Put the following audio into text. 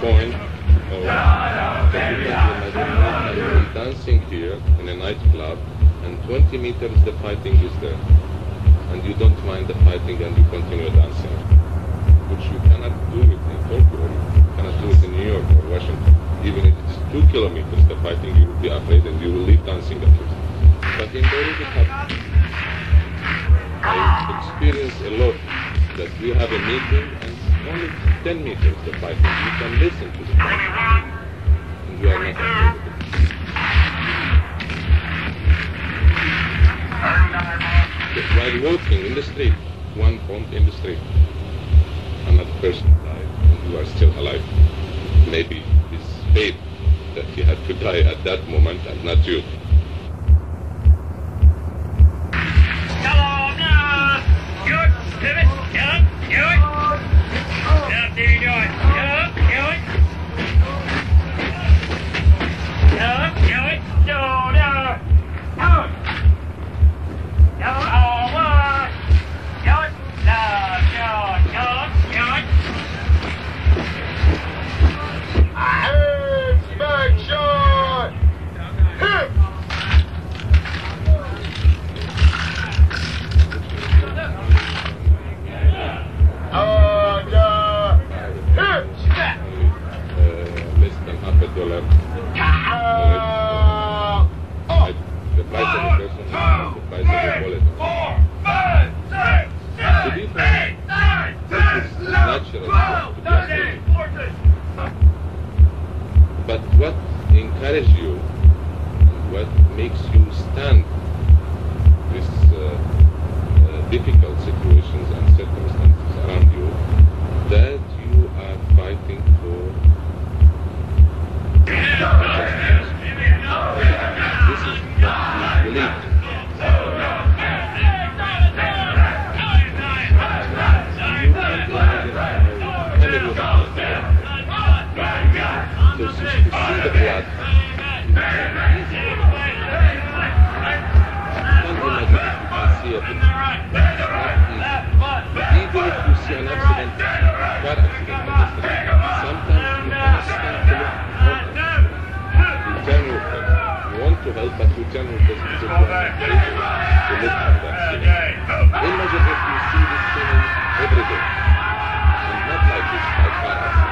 point of uh, me dancing here in a nightclub and 20 meters the fighting is there. And you don't mind the fighting and you continue dancing. Which you cannot do it in Tokyo, you cannot do it in New York or Washington. Even if it's two kilometers the fighting, you will be afraid and you will leave dancing at first. But in Beirut it happened. I experienced a lot that we have a meeting and only 10 meters the fighting. You can listen to the. And you are not. While walking in the street, one bomb in the street, another person died and you are still alive. Maybe it's fate that he had to die at that moment and not you. Is natural to be. But what encourages you, what makes you stand these uh, uh, difficult situations and Houdbaar goed kan, want dat is ook wel de lucht van dat En dan zit het in Mercedes-Benz And not like this, like cars.